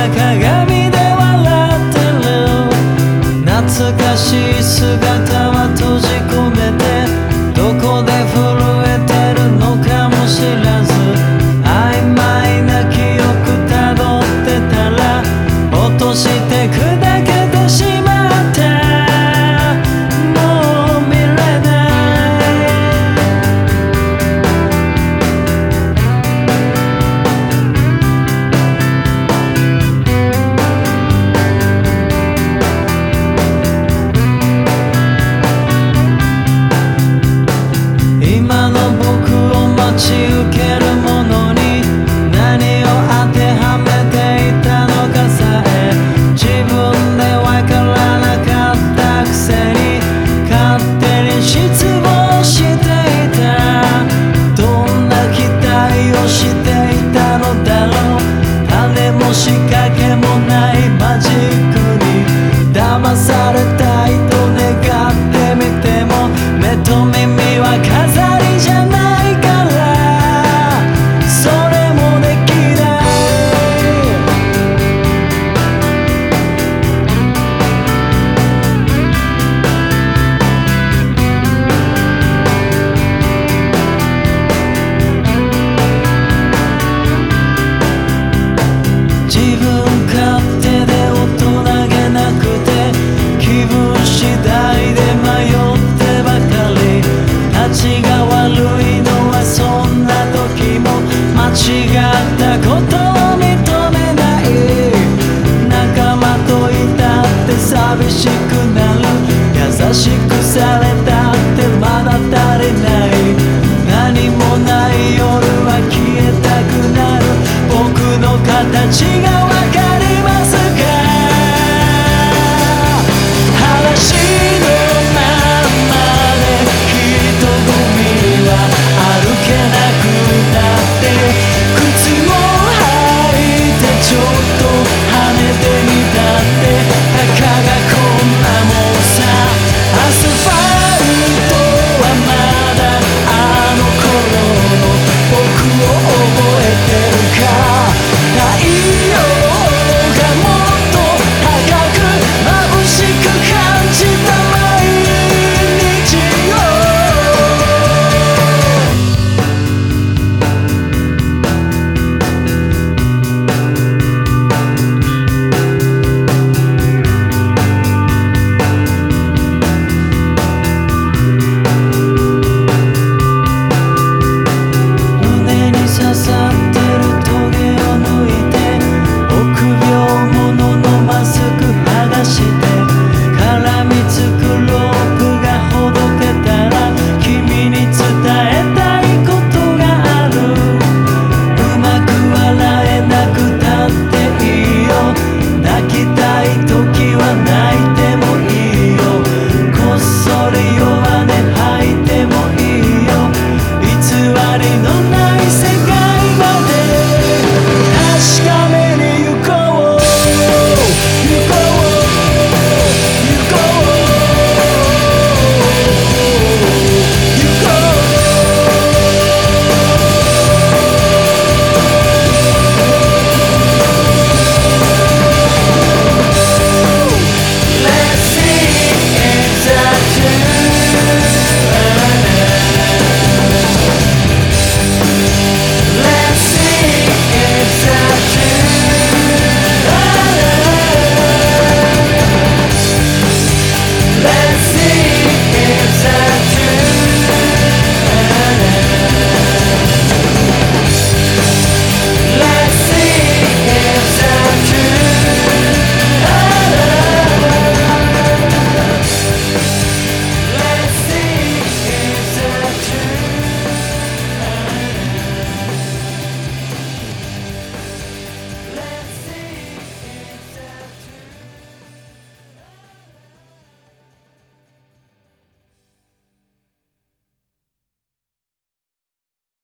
再看 sabes te